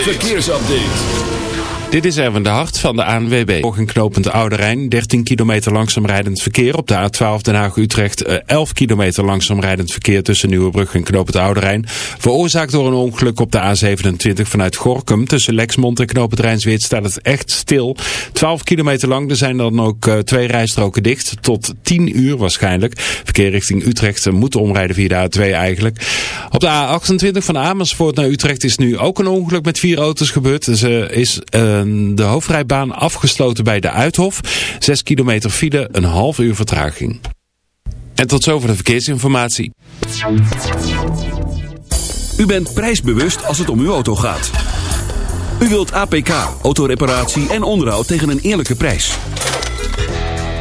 verkeersupdate. Dit is Erwin de Hart van de ANWB. Ook een knopend Oude Rijn, 13 kilometer langzaam rijdend verkeer. Op de A12 Den Haag-Utrecht, 11 eh, kilometer langzaam rijdend verkeer tussen Nieuwebrug en knopend Oude Rijn. Veroorzaakt door een ongeluk op de A27 vanuit Gorkum. Tussen Lexmond en knopend Rijnsweert staat het echt stil. 12 kilometer lang, er zijn dan ook uh, twee rijstroken dicht. Tot 10 uur waarschijnlijk. Verkeer richting Utrecht uh, moet omrijden via de A2 eigenlijk. Op de A28 van Amersfoort naar Utrecht is nu ook een ongeluk met vier auto's gebeurd. Dus is de hoofdrijbaan afgesloten bij de Uithof. 6 kilometer file, een half uur vertraging. En tot zover de verkeersinformatie. U bent prijsbewust als het om uw auto gaat. U wilt APK, autoreparatie en onderhoud tegen een eerlijke prijs.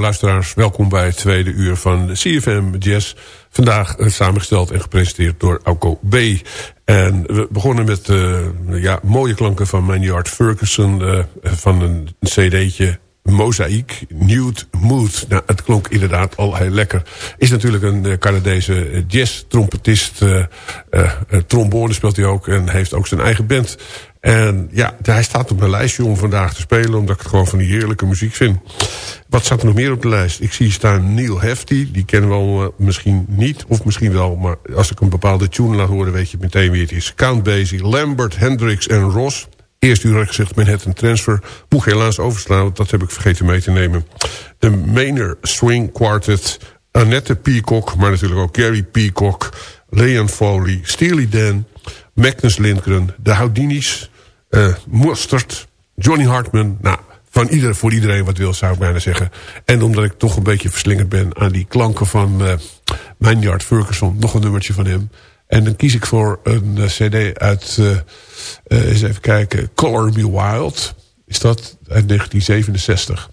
Luisteraars, welkom bij het tweede uur van CFM Jazz. Vandaag eh, samengesteld en gepresenteerd door Auko B. En we begonnen met uh, ja, mooie klanken van Maynard Ferguson... Van een cd'tje Mozaïek, Nude Mood. Nou, het klonk inderdaad al heel lekker. Is natuurlijk een Canadese jazz-trompetist. Uh, trombone speelt hij ook en heeft ook zijn eigen band. En ja, hij staat op mijn lijstje om vandaag te spelen... omdat ik het gewoon van die heerlijke muziek vind. Wat staat er nog meer op de lijst? Ik zie staan Neil Hefti. Die kennen we al misschien niet, of misschien wel... maar als ik een bepaalde tune laat horen... weet je meteen wie het is. Count Basie, Lambert, Hendricks en Ross... Eerst uur gezegd Manhattan Transfer. Moet helaas overslaan, want dat heb ik vergeten mee te nemen. De Mainer Swing Quartet. Annette Peacock, maar natuurlijk ook Gary Peacock. Leon Foley, Steely Dan. Magnus Lindgren. De Houdinis. Uh, Mustard. Johnny Hartman. Nou, van ieder, voor iedereen wat wil, zou ik bijna zeggen. En omdat ik toch een beetje verslingerd ben aan die klanken van uh, Maynard Ferguson. Nog een nummertje van hem. En dan kies ik voor een uh, cd uit, uh, eens even kijken, Color Me Wild. Is dat uit 1967.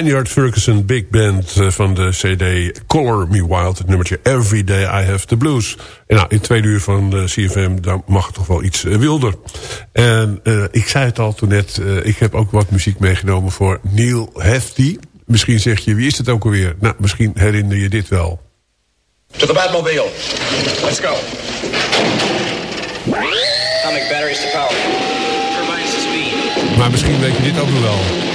Vineyard Ferguson Big Band eh, van de CD Color Me Wild. Het nummertje Every Day I Have the Blues. En nou, in twee uur van de CFM, dan mag het toch wel iets eh, wilder. En uh, ik zei het al toen net, uh, ik heb ook wat muziek meegenomen voor Neil Hefty. Misschien zeg je, wie is het ook alweer? Nou, misschien herinner je dit wel. To the Batmobile. Let's go. Atomic batteries to power. Turbines to speed. Maar misschien weet je dit ook nog wel.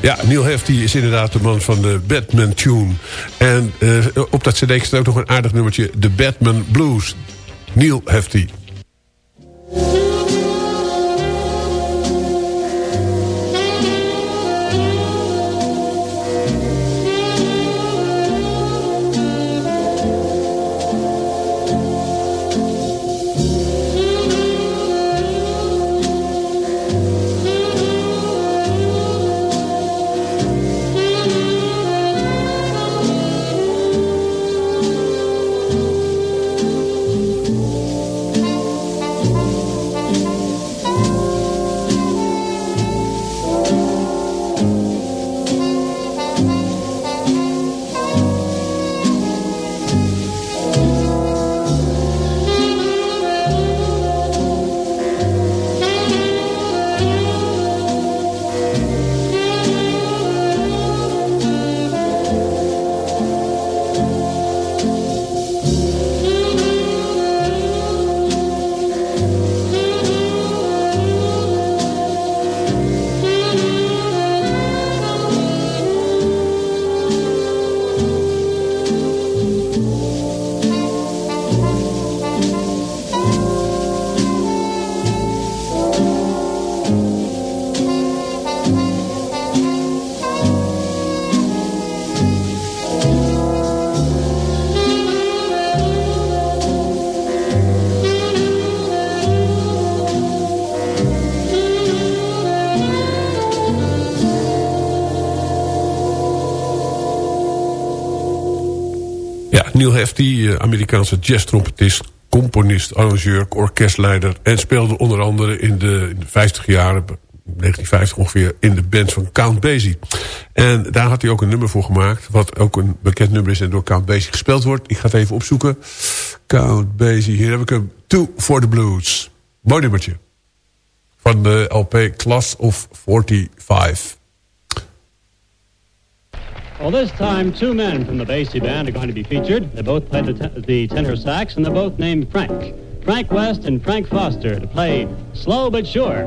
Ja, Neil Hefti is inderdaad de man van de Batman Tune. En uh, op dat cd staat ook nog een aardig nummertje... The Batman Blues. Neil Hefti. Neil Hefti, Amerikaanse jazz-trompetist, componist, arrangeur, orkestleider... en speelde onder andere in de, in de 50 jaren, 1950 ongeveer, in de band van Count Basie. En daar had hij ook een nummer voor gemaakt... wat ook een bekend nummer is en door Count Basie gespeeld wordt. Ik ga het even opzoeken. Count Basie, hier heb ik hem. Two for the Blues. Mooi nummertje. Van de LP Class of 45. Well, this time, two men from the Basie Band are going to be featured. They both play the, the tenor sax, and they're both named Frank. Frank West and Frank Foster to play Slow But Sure.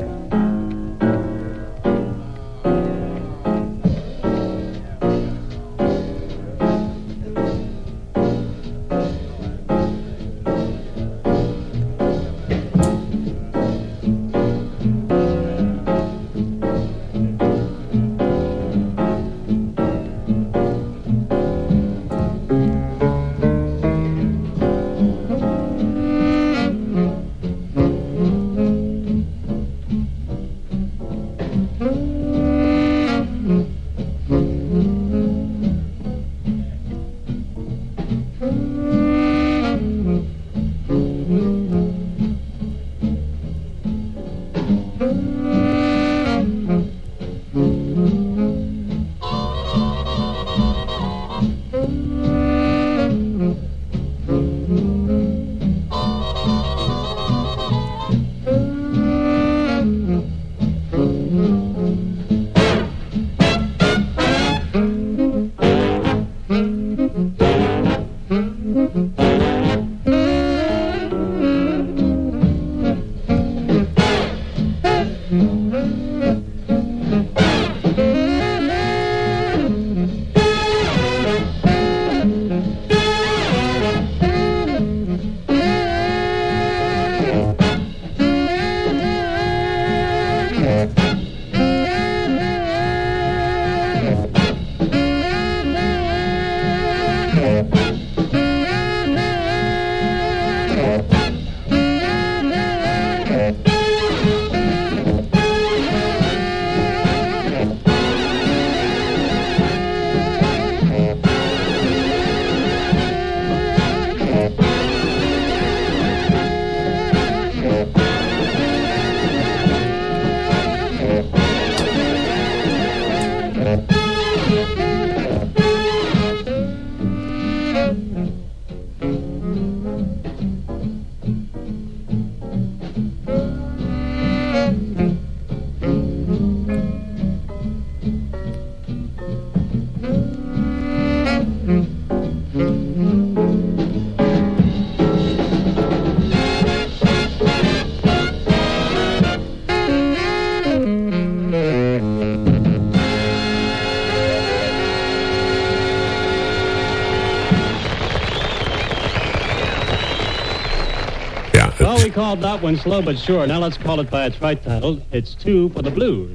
Called that one Slow But Sure. Now let's call it by its right title. It's Two for the Blues.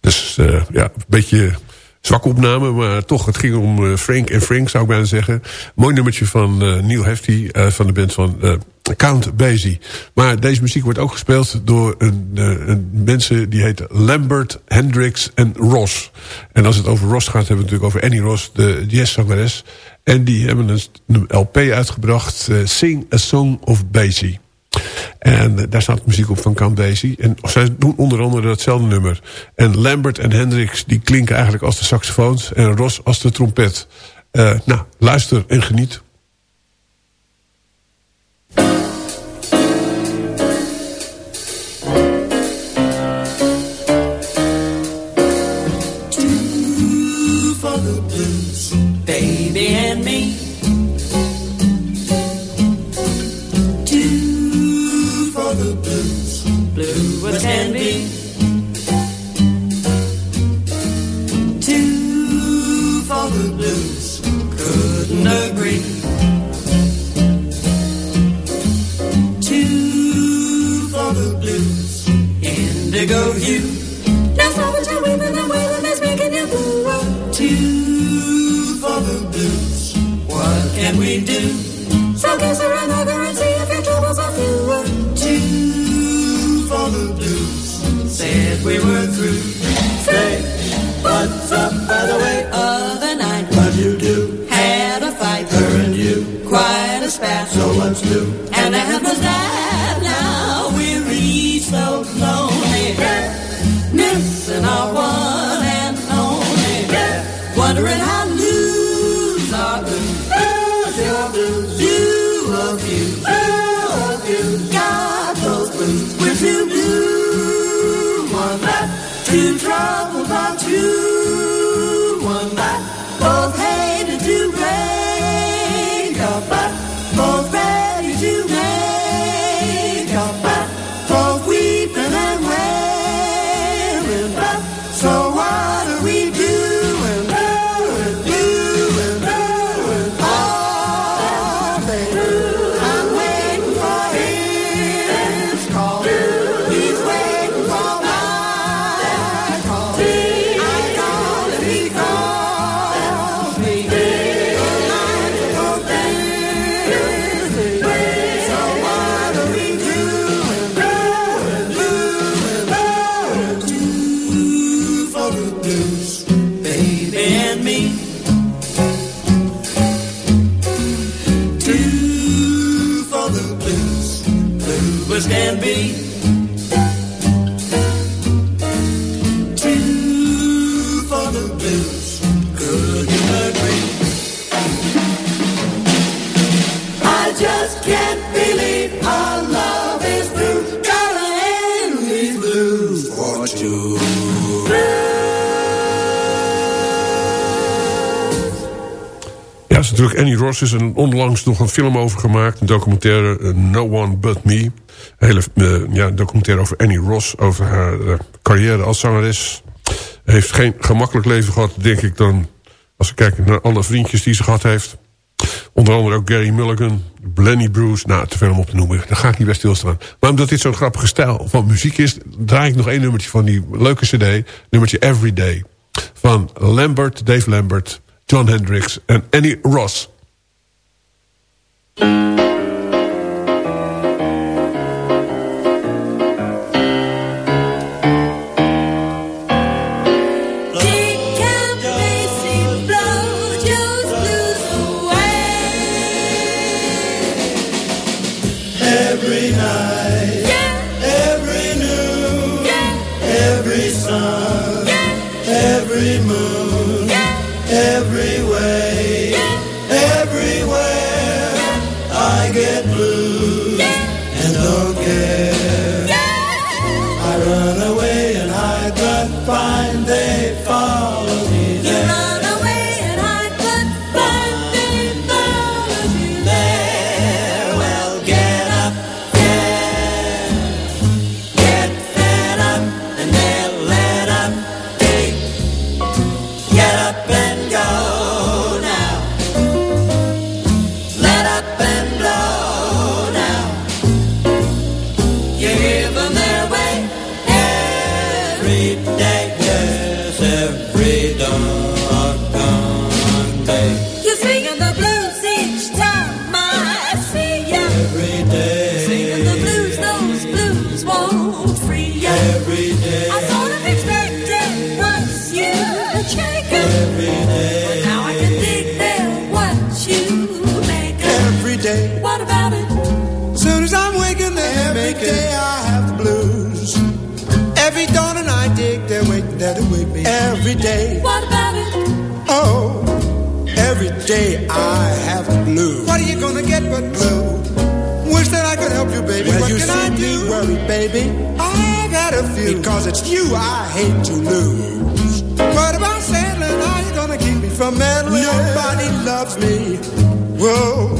Dus uh, ja, een beetje zwakke opname, maar toch, het ging om uh, Frank en Frank, zou ik bijna zeggen. Mooi nummertje van uh, Neil Hefti, van de band van Count Basie. Maar deze muziek wordt ook gespeeld door een, mensen die heten Lambert, Hendricks en Ross. En als het over Ross gaat, hebben we natuurlijk over Annie Ross, de jazzzangeres. En die hebben een, LP uitgebracht, Sing a Song of Basie. En daar staat muziek op van Count Basie. En zij doen onder andere datzelfde nummer. En Lambert en Hendrix die klinken eigenlijk als de saxofoons. En Ross als de trompet. Uh, nou, luister en geniet. Can we do? So kiss her another and see if your troubles are fewer. Two for the blues. Said we were through. Say, what's up by the way? Other night, what you do? Had a fight, her and you. Quite a spat, so what's new? And the was that now Annie Ross is er onlangs nog een film over gemaakt. Een documentaire, eh, No One But Me. Een hele ja, documentaire over Annie Ross. Over haar uh, carrière als zangeres. Heeft geen gemakkelijk leven gehad, denk ik dan. Als we kijken naar alle vriendjes die ze gehad heeft. Onder andere ook Gary Mulligan, Blenny Bruce. Nou, te veel om op te noemen. Daar ga ik niet bij stilstaan. Maar omdat dit zo'n grappige stijl van muziek is... draai ik nog één nummertje van die leuke cd. Nummertje Everyday. Van Lambert, Dave Lambert... John Hendricks en Annie Ross. Every day I have the blues. Every dawn and I dig, they're waiting there to wake me. Every day. What about it? Oh, every day I have the blues. What are you gonna get but blue? Wish that I could help you, baby. Well, what you can see I me do? worried, baby. I got a few. Because it's you I hate to lose. What about settling? How you gonna keep me from meddling? Nobody loves me. Whoa,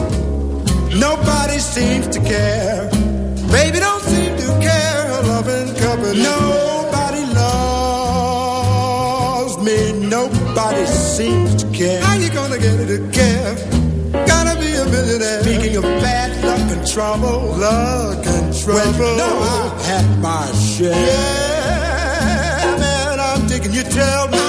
Nobody seems to care. baby, don't seem to care. Her loving company. Nobody loves me. Nobody seems to care. How you gonna get her to care? Gotta be a millionaire. Speaking of bad luck and trouble, luck and trouble. well, you know I've had my share. Yeah, man, I'm digging. You tell me.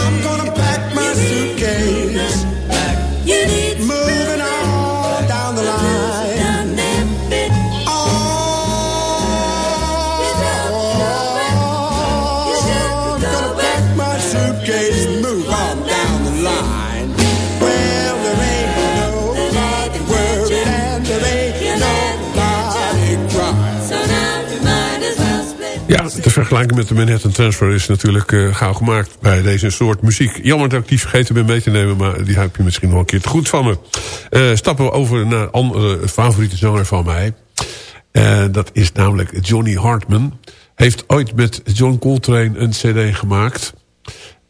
Vergelijken met de Manhattan Transfer is natuurlijk uh, gauw gemaakt bij deze soort muziek. Jammer dat ik die vergeten ben mee te nemen, maar die heb je misschien nog een keer te goed van me. Uh, stappen we over naar een andere favoriete zanger van mij. Uh, dat is namelijk Johnny Hartman. Heeft ooit met John Coltrane een cd gemaakt.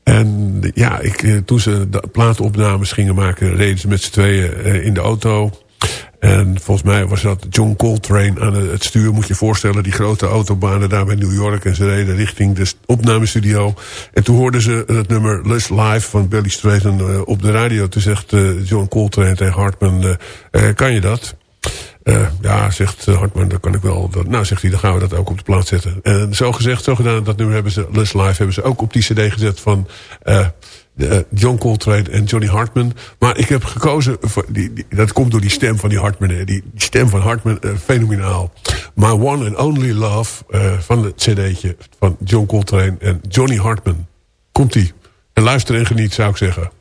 En ja, ik, toen ze de plaatopnames gingen maken... reden ze met z'n tweeën in de auto... En volgens mij was dat John Coltrane aan het stuur. Moet je voorstellen, die grote autobanen daar bij New York. En ze reden richting de opnamestudio. En toen hoorden ze het nummer Lust Live van Billy Strayton uh, op de radio. Toen zegt uh, John Coltrane tegen Hartman, uh, kan je dat? ja, zegt Hartman, dat kan ik wel. Nou, zegt hij, dan gaan we dat ook op de plaats zetten. En zo gezegd, zo gedaan, dat nummer hebben ze, Lust Live, hebben ze ook op die cd gezet van... Uh, John Coltrane en Johnny Hartman. Maar ik heb gekozen, voor die, dat komt door die stem van die Hartman. Die, stem van Hartman, uh, fenomenaal. My One and Only Love uh, van het cd'tje van John Coltrane en Johnny Hartman. Komt-ie. En luister en geniet, zou ik zeggen.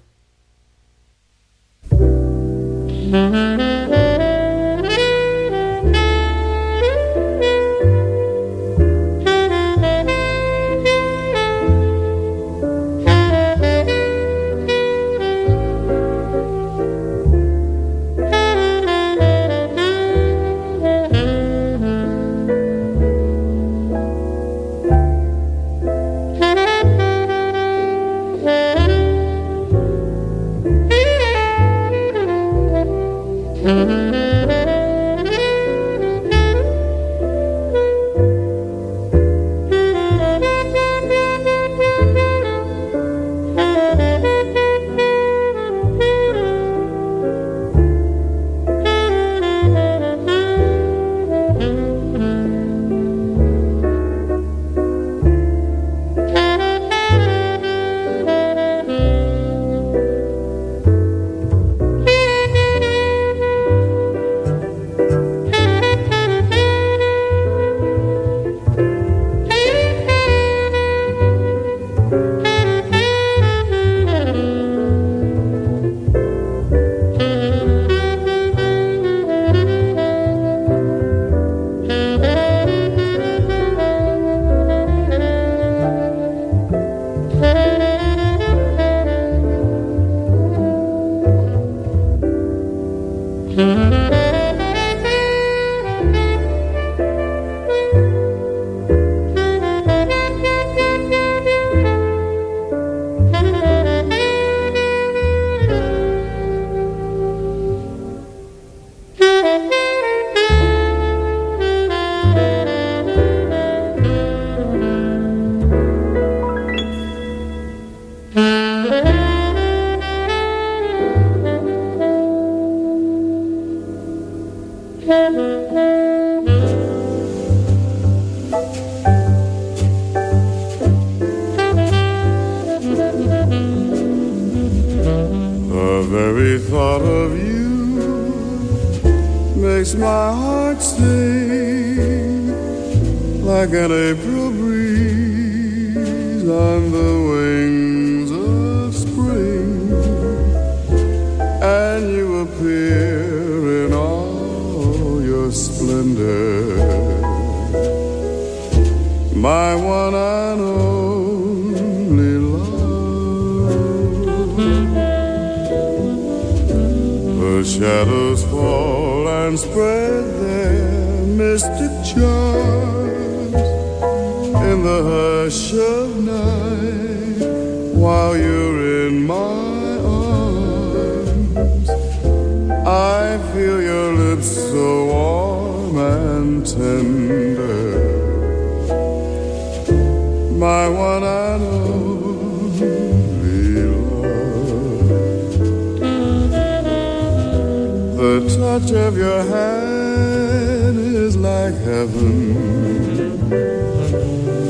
Touch of your hand is like heaven.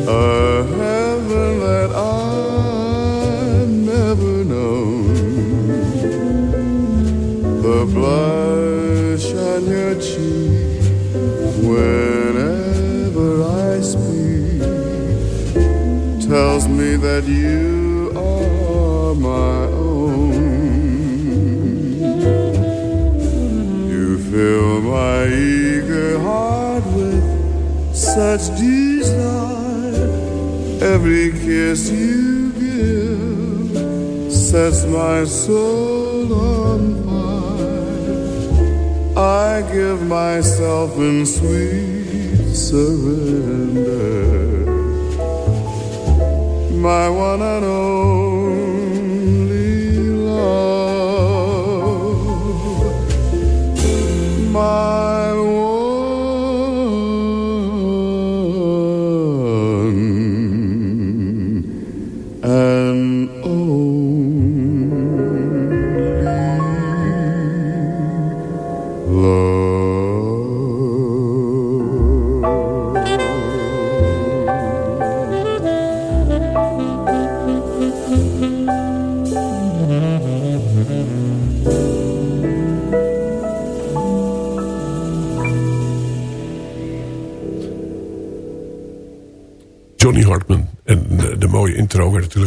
A heaven that I've never known. The blush on your cheek whenever I speak tells me that you fill my eager heart with such desire. Every kiss you give sets my soul on fire. I give myself in sweet surrender. My one and only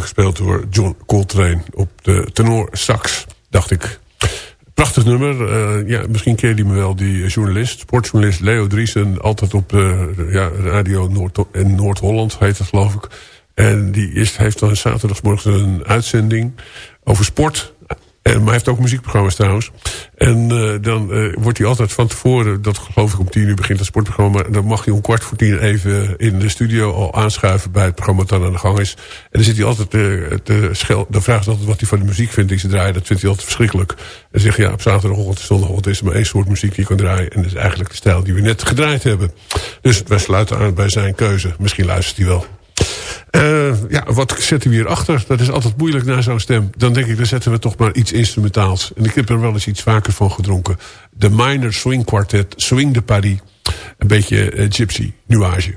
gespeeld door John Coltrane op de tenor sax, dacht ik. Prachtig nummer. Eh, ja, misschien ken je me wel, die journalist, sportjournalist Leo Driesen. Altijd op de ja, radio Noord in Noord-Holland heet het geloof ik. En die is, heeft dan zaterdagsmorgen een uitzending over sport. En, maar hij heeft ook muziekprogramma's trouwens. En uh, dan uh, wordt hij altijd van tevoren, dat geloof ik om tien uur begint het sportprogramma. Dan mag hij om kwart voor tien even in de studio al aanschuiven bij het programma dat dan aan de gang is. En dan zit hij altijd uh, te schel. Dan vraagt hij altijd wat hij van de muziek vindt die ze draaien. Dat vindt hij altijd verschrikkelijk. En zegt ja, op zaterdagochtend en zondagochtend is er maar één soort muziek die je kan draaien. En dat is eigenlijk de stijl die we net gedraaid hebben. Dus wij sluiten aan bij zijn keuze. Misschien luistert hij wel. Uh, ja, wat zetten we hier achter? Dat is altijd moeilijk na zo'n stem. Dan denk ik, dan zetten we toch maar iets instrumentaals. En ik heb er wel eens iets vaker van gedronken. De Minor Swing Quartet, Swing de Paris. Een beetje uh, gypsy, nuage.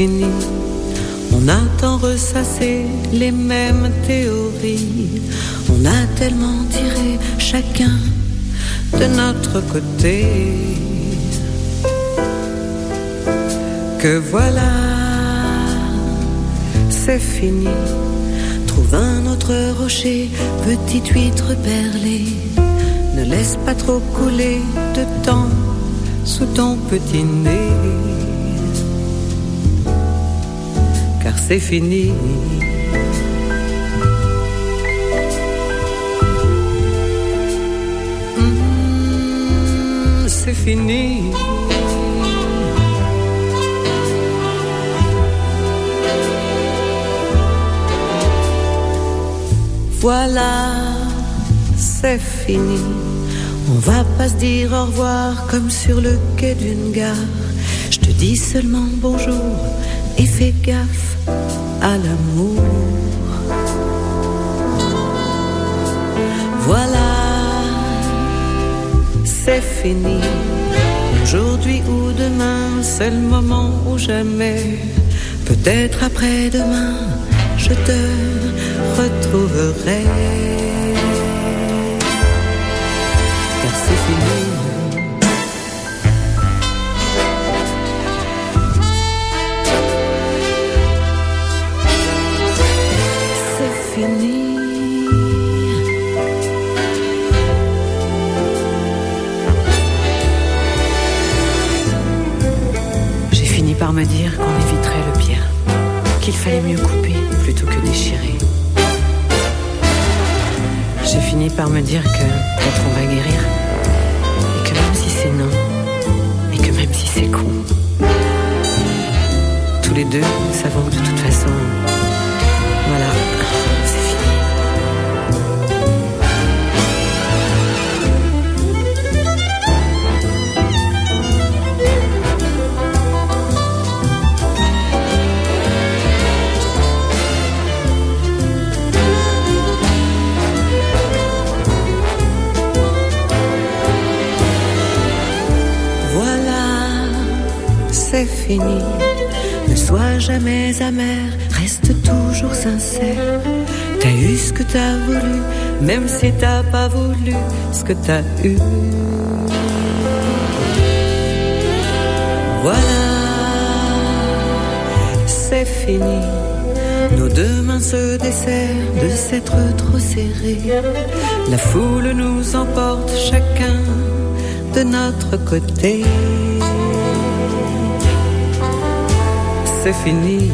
On a tant ressassé les mêmes théories. On a tellement tiré chacun de notre côté. Que voilà, c'est fini. Trouve un autre rocher, petite huître perlée. Ne laisse pas trop couler de temps sous ton petit nez. C'est fini. Mmh, c'est fini. Voilà, c'est fini. On va pas se dire au revoir comme sur le quai d'une gare. Je te dis seulement bonjour et fais gaffe à l'amour. Voilà, c'est fini. Aujourd'hui ou demain, c'est le moment ou jamais. Peut-être après-demain, je te retrouverai. Fallait mieux couper plutôt que déchirer. J'ai fini par me dire que peut-être on va guérir. Et que même si c'est non, et que même si c'est con, tous les deux, savons que de toute façon, voilà, c'est fini. Ne sois jamais amer, reste toujours sincère. T'as eu ce que t'as voulu, même si t'as pas voulu ce que t'as eu. Voilà, c'est fini. Nos deux mains se desserrent de s'être trop serrées. La foule nous emporte chacun de notre côté. C'est fini.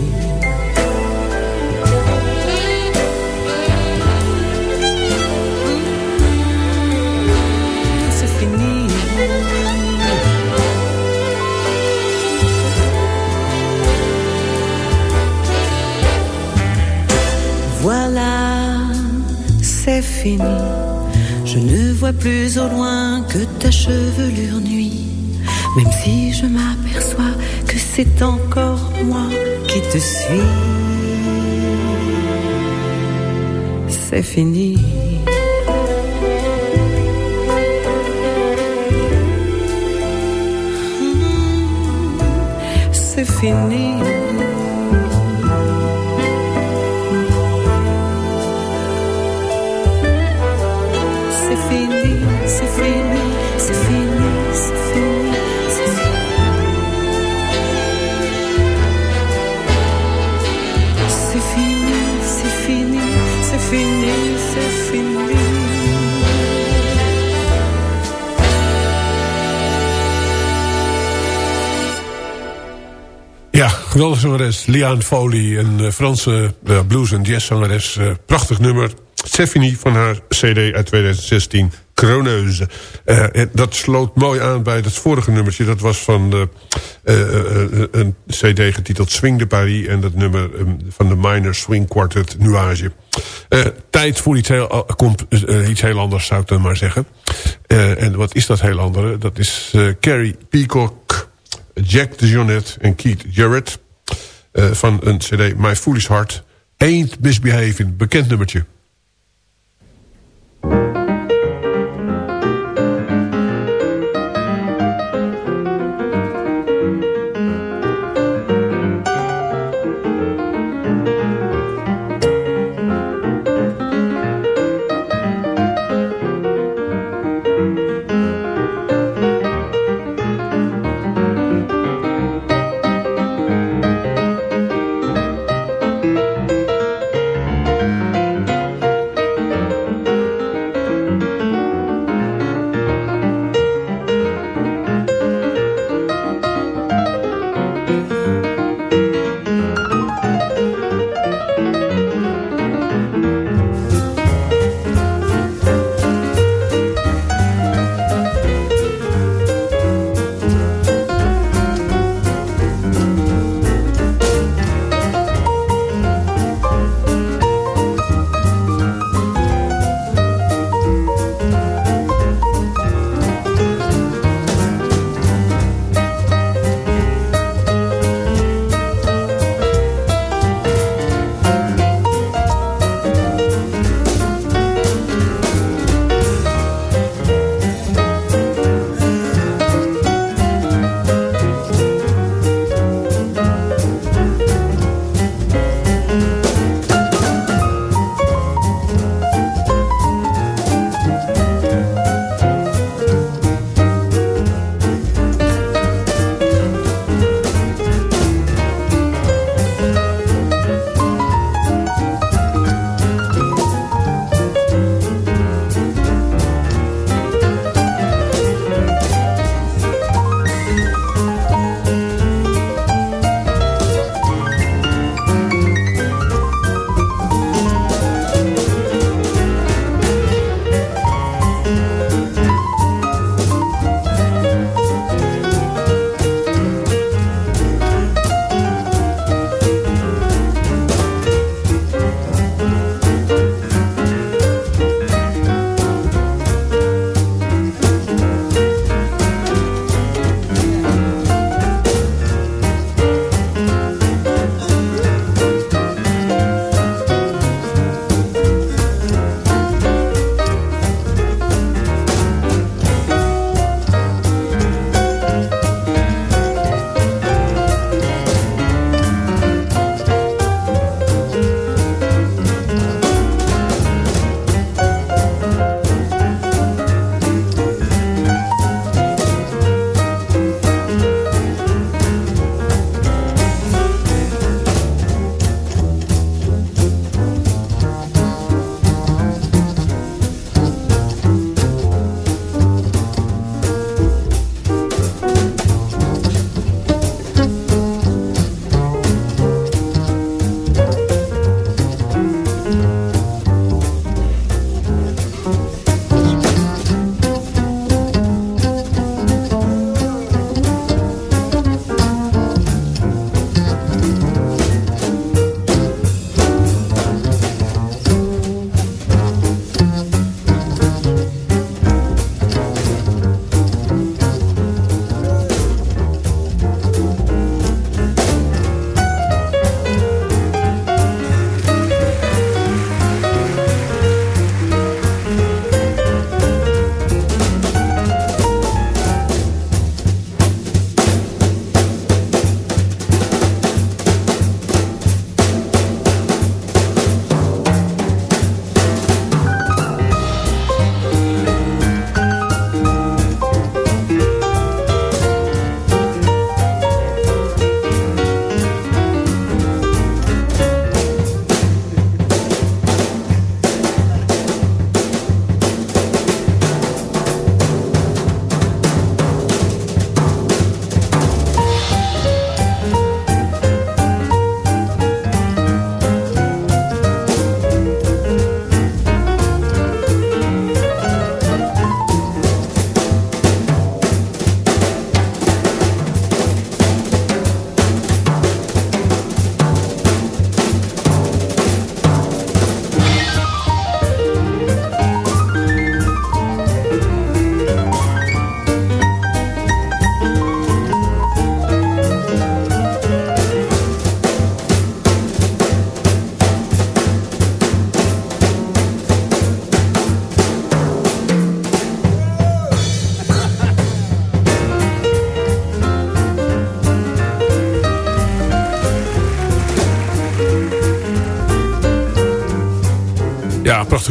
C'est fini. Voilà, c'est fini. Je ne vois plus au loin que ta chevelure nuit. Même si je m'aperçois c'est encore moi qui te suis. C'est fini. C'est fini. Geweldige zangeres. Liane Foley, een eh, Franse eh, blues- en jazzzangeres. Eh, prachtig nummer. Stephanie van haar cd uit 2016, Kroneuse. Eh, en dat sloot mooi aan bij het vorige nummertje. Dat was van een cd getiteld Swing de Paris... en dat nummer eh, van de Minor Swing Quartet Nuage. Tijd voor iets heel, eh, iets heel anders, zou ik dan maar zeggen. En wat is dat heel andere? Dat is Carrie Peacock... Jack de Jonette en Keith Jarrett... eh, van een cd My Foolish Heart. Ain't Misbehaving, bekend nummertje.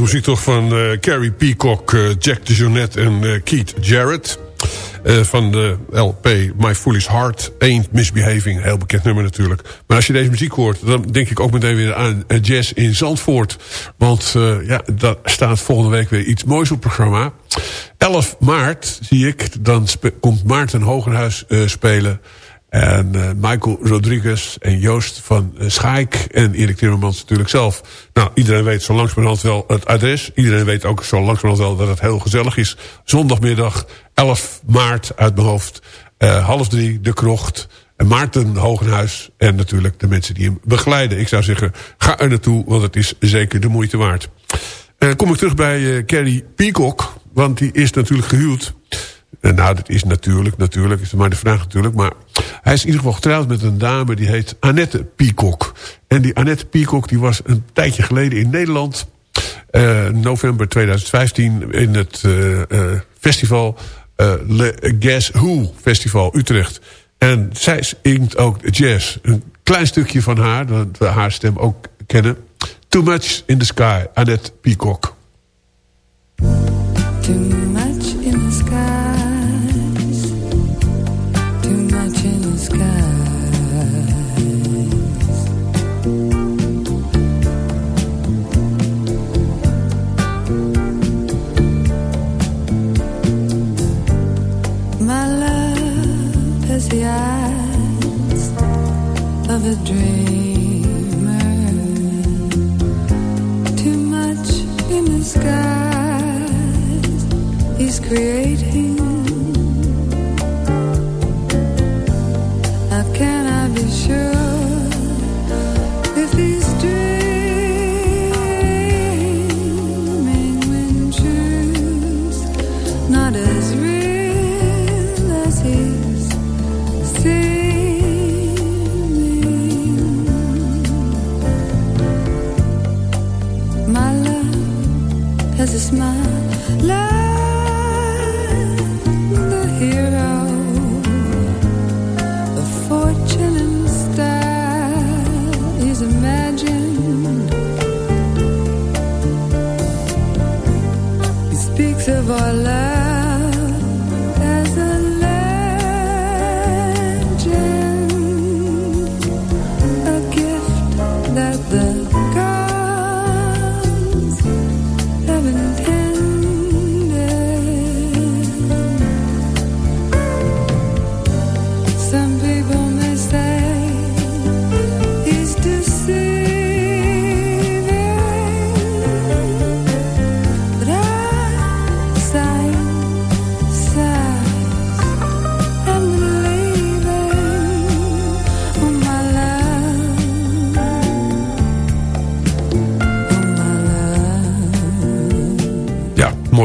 Muziek toch van eh, Carrie Peacock, eh, Jack de Jonette en eh, Keith Jarrett. Van de LP My Foolish Heart, Ain't Misbehaving. Heel bekend nummer natuurlijk. Maar als je deze muziek hoort, dan denk ik ook meteen weer aan jazz in Zandvoort. Want ja, daar staat volgende week weer iets moois op het programma. 11 maart, zie ik, dan komt Maarten Hogerhuis spelen... En eh, Michael Rodriguez en Joost van uh, Schaik en Erik Timmermans natuurlijk zelf. Nou, iedereen weet zo langzamerhand wel het adres. Iedereen weet ook zo langzamerhand wel dat het heel gezellig is. Zondagmiddag 11 maart uit mijn hoofd. eh, half drie, de krocht. En Maarten Hogenhuis en natuurlijk de mensen die hem begeleiden. Ik zou zeggen, ga er naartoe, want het is zeker de moeite waard. Eh, kom ik terug bij eh, Carrie Peacock, want die is natuurlijk gehuwd. Eh, nou, dat is natuurlijk, natuurlijk, is maar de vraag natuurlijk. Maar hij is in ieder geval getrouwd met een dame die heet Annette Peacock. En die Annette Peacock die was een tijdje geleden in Nederland. eh, november 2015 in het eh, eh, festival Le Guess Who Festival Utrecht. En zij zingt ook jazz. Een klein stukje van haar, dat we haar stem ook kennen. Too Much in the Sky, Annette Peacock. Creating.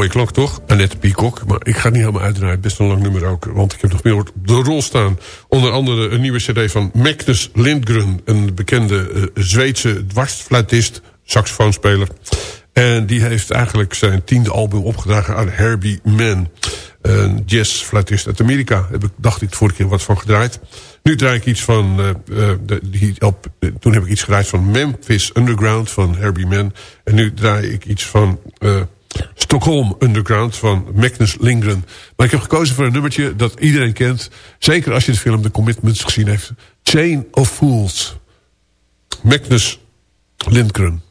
Mooie klok toch? Annette Peacock. Maar ik ga het niet helemaal uitdraaien. Best een lang nummer ook. Want ik heb nog meer op de rol staan. Onder andere een nieuwe cd van Magnus Lindgren. Een bekende eh, Zweedse dwarsfluitist. Saxofoonspeler. En die heeft eigenlijk zijn tiende album opgedragen aan Herbie Mann. Een jazzfluitist uit Amerika. Heb ik, dacht ik de vorige keer wat van gedraaid. Nu draai ik iets van... eh, eh, die, op, toen heb ik iets gedraaid van Memphis Underground van Herbie Mann. En nu draai ik iets van... Stockholm Underground van Magnus Lindgren. Maar ik heb gekozen voor een nummertje dat iedereen kent. Zeker als je de film The Commitments gezien heeft. Chain of Fools. Magnus Lindgren.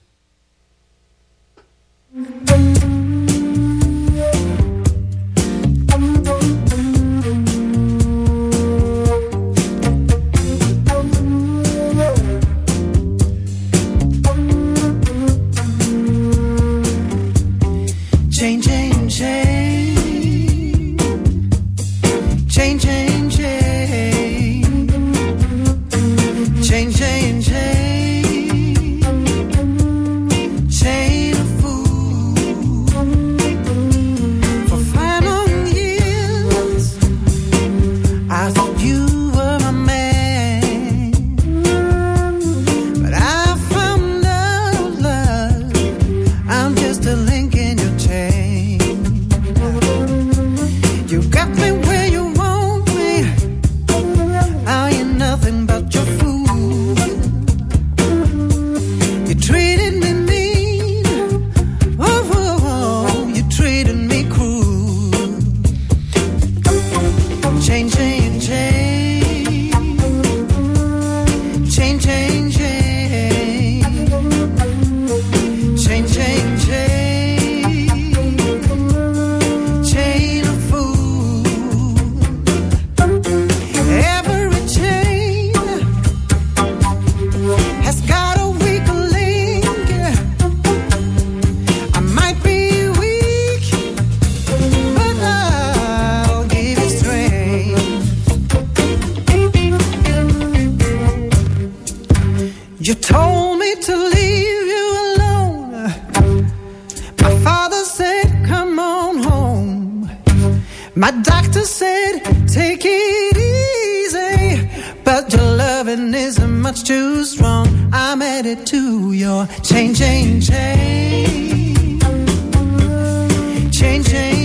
My doctor said, take it easy. But your loving isn't much too strong. I'm headed to your change, change, change, Chain, chain,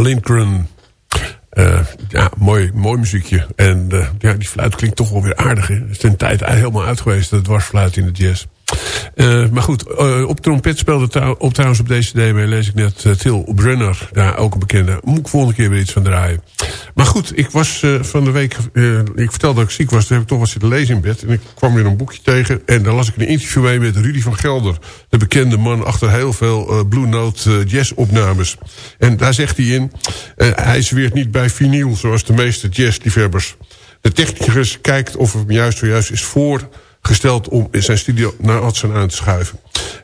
Lindgren. Eh, ja, mooi, mooi muziekje. En eh, ja, die fluit klinkt toch wel weer aardig. Het is een tijd helemaal uit geweest, dat dwarsfluit in de jazz. Eh, maar goed, op trompet speelde trouw- op trouwens op deze mee, lees ik net, Til Brunner. Daar ook een bekende. Moet ik volgende keer weer iets van draaien. Maar goed, ik was uh, van de week... Uh, ik vertelde dat ik ziek was, toen heb ik toch wat zitten lezen in bed. En ik kwam weer een boekje tegen. En daar las ik een interview mee met Rudy van Gelder. De bekende man achter heel veel uh, Blue Note jazz opnames. En daar zegt hij in... hij zweert niet bij vinyl, zoals de meeste jazzliefhebbers. De technicus kijkt of het juist zojuist is voor gesteld om in zijn studio naar Hudson aan te schuiven.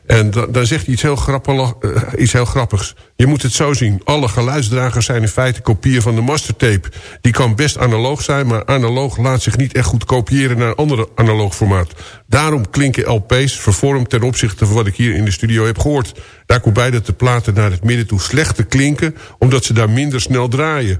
En dan, dan zegt hij iets heel, grappig, iets heel grappigs. Je moet het zo zien. Alle geluidsdragers zijn in feite kopieën van de mastertape. Die kan best analoog zijn, maar analoog laat zich niet echt goed kopiëren naar een ander analoog formaat. Daarom klinken LP's vervormd ten opzichte van wat ik hier in de studio heb gehoord. Daar komt bij dat de platen naar het midden toe slechter klinken, omdat ze daar minder snel draaien.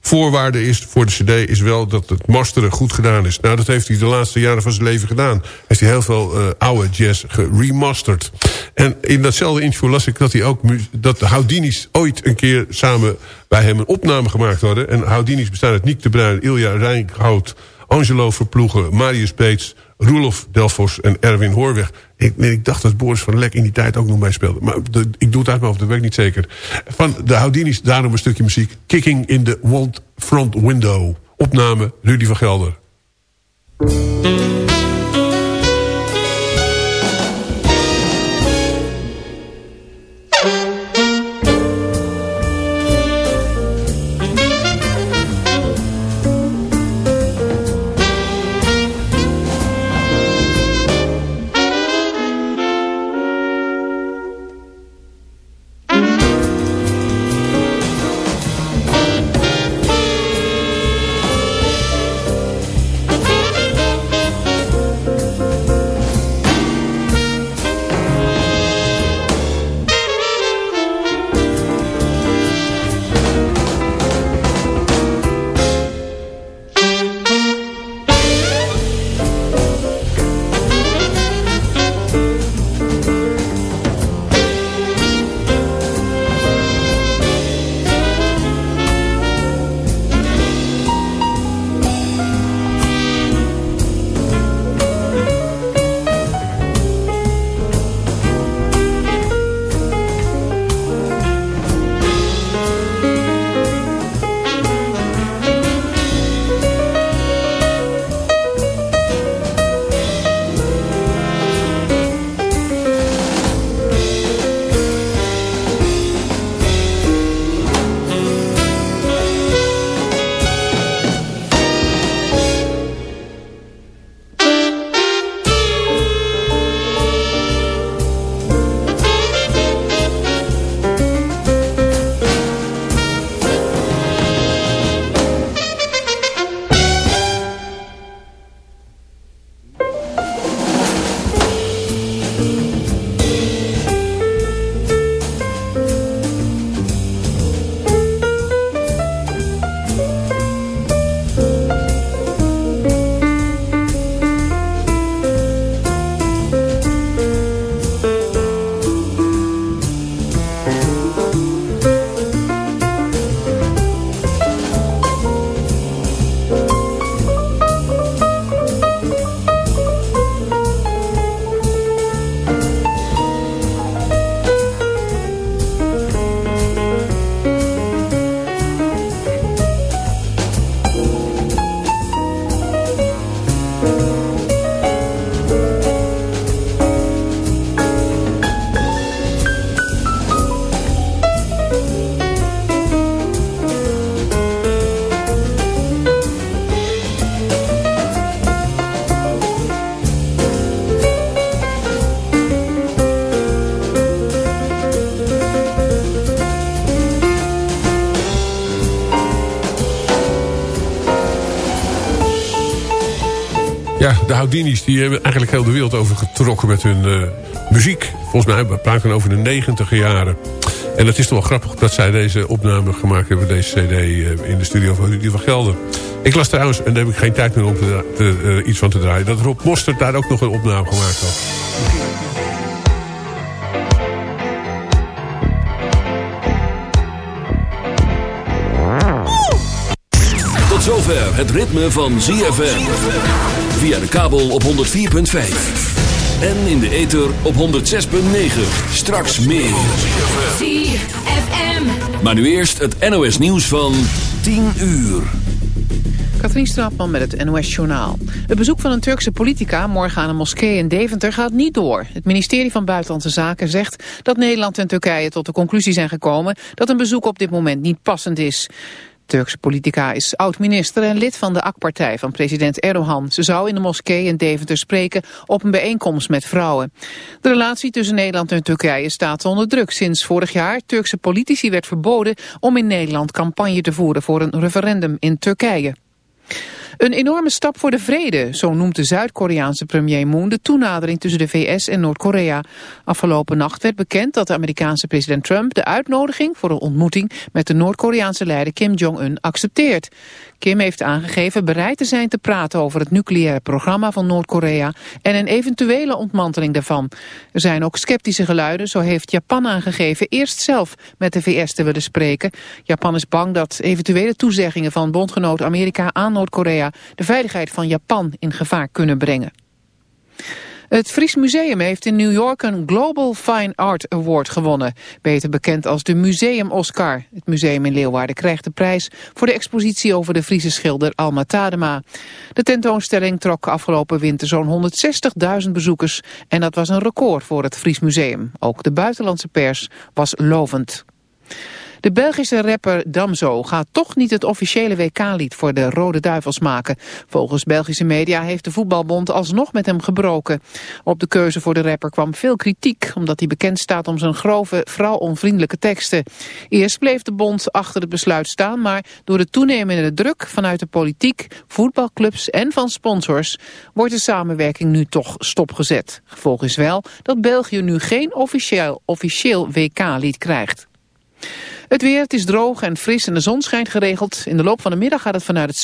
Voorwaarde is voor de cd is wel dat het masteren goed gedaan is. Nou, dat heeft hij de laatste jaren van zijn leven gedaan. Heeft heel veel uh, oude jazz geremasterd. En in datzelfde interview las ik dat hij ook dat de Houdini's ooit een keer samen bij hem een opname gemaakt hadden. En Houdini's bestaan uit Niek de Bruin, Ilja Rijnhout, Angelo Verploegen, Marius Beets, Roelof Delfos en Erwin Hoorweg. Ik, ik, dacht dat Boris van Lek in die tijd ook nog meespeelde. Maar ik doe het uit mijn hoofd, dat weet ik niet zeker. Van de Houdinis, daarom een stukje muziek. Kicking in the Walt Front Window. Opname Rudy van Gelder. De Houdinis die hebben eigenlijk heel de wereld over getrokken met hun eh, muziek. Volgens mij praten we over de negentiger jaren. En het is toch wel grappig dat zij deze opname gemaakt hebben, deze cd, eh, in de studio van Rudy van Gelder. Ik las trouwens, en daar heb ik geen tijd meer om te, eh, iets van te draaien... dat Rob Mostert daar ook nog een opname gemaakt had. Zover het ritme van ZFM. Via de kabel op 104.5. En in de ether op 106.9. Straks meer. ZFM. Maar nu eerst het NOS nieuws van 10 uur. Katrien Straatman met het NOS-journaal. Het bezoek van een Turkse politica morgen aan een moskee in Deventer gaat niet door. Het ministerie van Buitenlandse Zaken zegt dat Nederland en Turkije tot de conclusie zijn gekomen dat een bezoek op dit moment niet passend is. Turkse politica is oud-minister en lid van de AK-partij van president Erdogan. Ze zou in de moskee in Deventer spreken op een bijeenkomst met vrouwen. De relatie tussen Nederland en Turkije staat onder druk. Sinds vorig jaar Turkse politici werd verboden om in Nederland campagne te voeren voor een referendum in Turkije. Een enorme stap voor de vrede, zo noemt de Zuid-Koreaanse premier Moon de toenadering tussen de VS en Noord-Korea. Afgelopen nacht werd bekend dat de Amerikaanse president Trump de uitnodiging voor een ontmoeting met de Noord-Koreaanse leider Kim Jong-un accepteert. Kim heeft aangegeven bereid te zijn te praten over het nucleaire programma van Noord-Korea en een eventuele ontmanteling daarvan. Er zijn ook sceptische geluiden, zo heeft Japan aangegeven eerst zelf met de VS te willen spreken. Japan is bang dat eventuele toezeggingen van bondgenoot Amerika aan Noord-Korea de veiligheid van Japan in gevaar kunnen brengen. Het Fries Museum heeft in New York een Global Fine Art Award gewonnen. Beter bekend als de Museum Oscar. Het museum in Leeuwarden krijgt de prijs voor de expositie over de Friese schilder Alma Tadema. De tentoonstelling trok afgelopen winter zo'n 160.000 bezoekers. En dat was een record voor het Fries Museum. Ook de buitenlandse pers was lovend. De Belgische rapper Damso gaat toch niet het officiële WK-lied voor de Rode Duivels maken. Volgens Belgische media heeft de voetbalbond alsnog met hem gebroken. Op de keuze voor de rapper kwam veel kritiek, omdat hij bekend staat om zijn grove, vrouwonvriendelijke teksten. Eerst bleef de bond achter het besluit staan, maar door de toenemende druk vanuit de politiek, voetbalclubs en van sponsors wordt de samenwerking nu toch stopgezet. Gevolg is wel dat België nu geen officieel, officieel WK-lied krijgt. Het weer, het is droog en fris en de zon schijnt geregeld. In de loop van de middag gaat het vanuit het